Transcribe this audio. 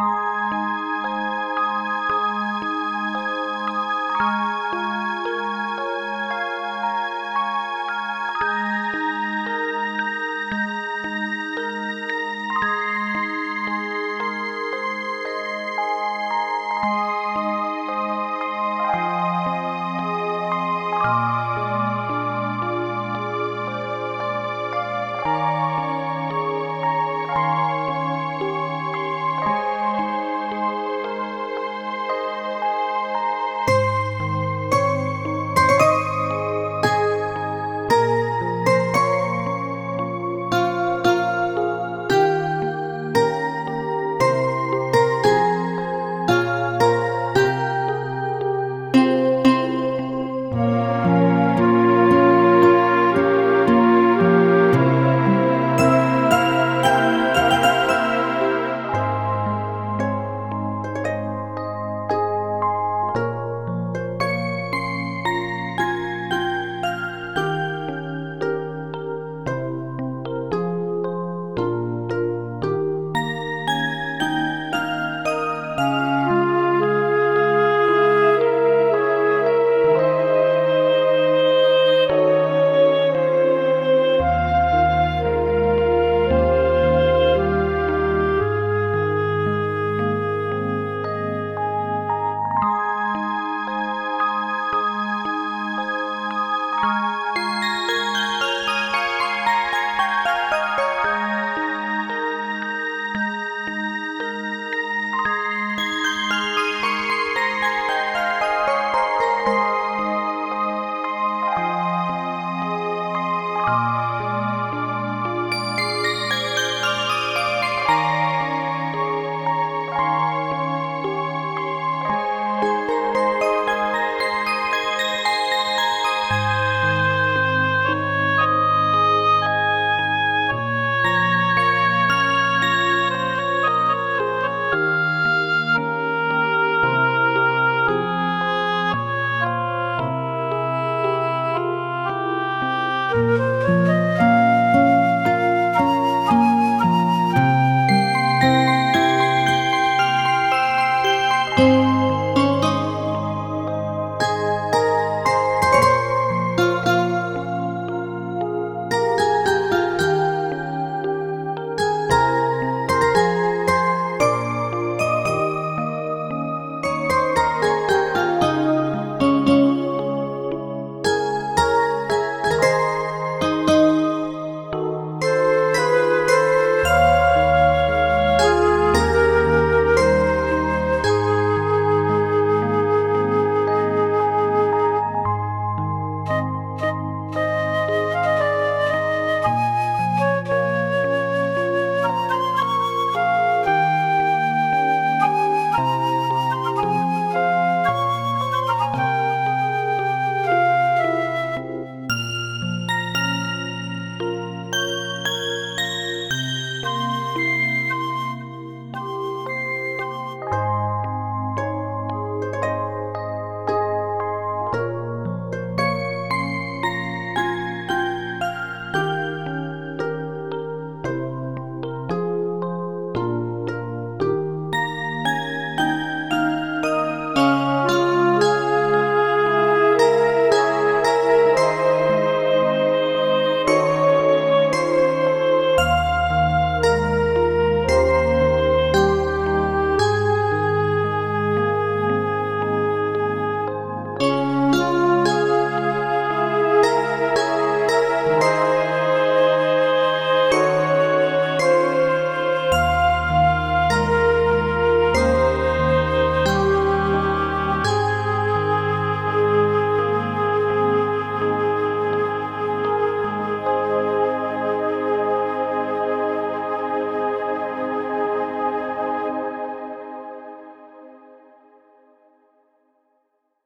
you